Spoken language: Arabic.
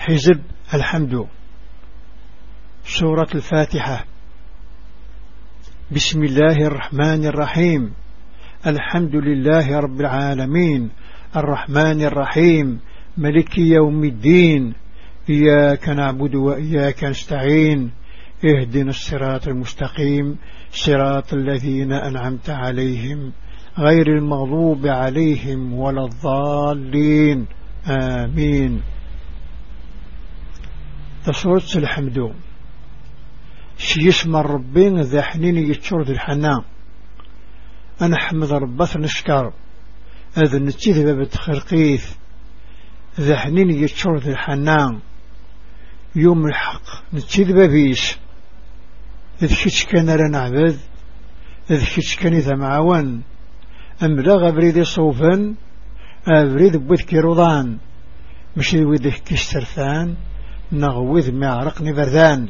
حزب الحمد. سورة الفاتحة. بسم الله الرحمن الرحيم. الحمد لله رب العالمين. الرحمن الرحيم. ملك يوم الدين. إياك نعبد وإياك نستعين. اهدنا الصراط المستقيم. صراط الذين أنعمت عليهم. غير المغضوب عليهم ولا الضالين. آمين. تصورة الحمد شي اسم الربين ذا حنين يتشور ذي الحنان أنا حمد ربات نشكر هذا نتيذ باب التخرقيث ذا حنين يتشور ذي الحنان يوم الحق نتيذ بابيش إذ كتش كان لنا عبد. إذ كتش كان إذا معاون. أملا غبريد صوفا أبريد بوذ كيروضان مش ويد كيسترثان نغوذ معرقني بردان.